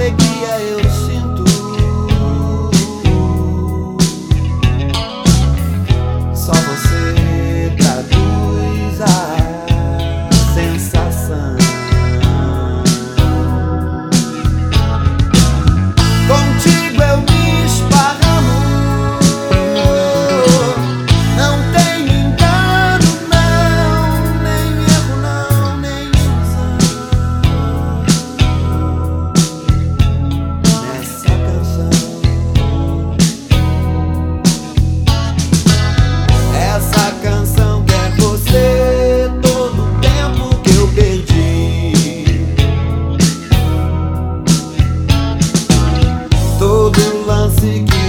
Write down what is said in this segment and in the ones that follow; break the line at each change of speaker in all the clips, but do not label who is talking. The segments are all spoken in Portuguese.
alegria eu sinto. seguir.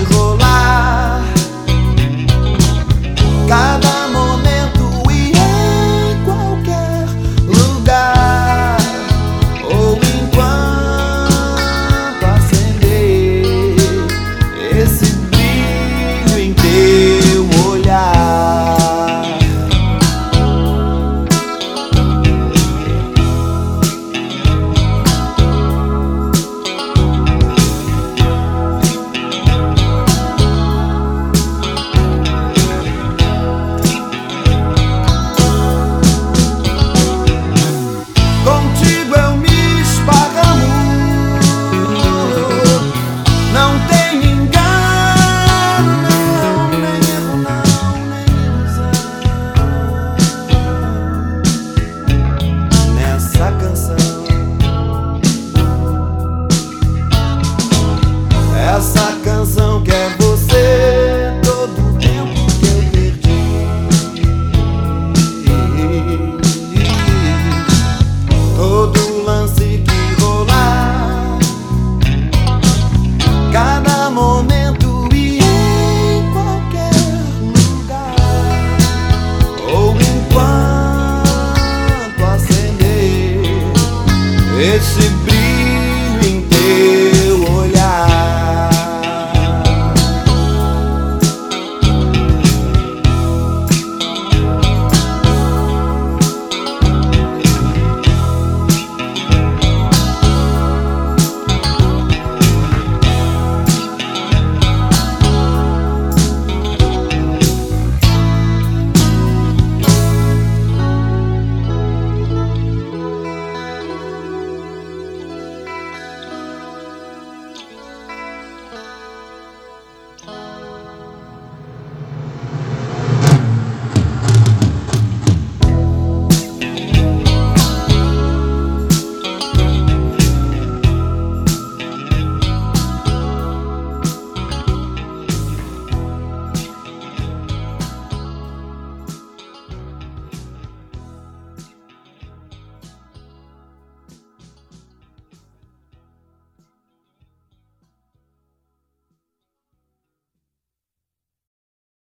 Esse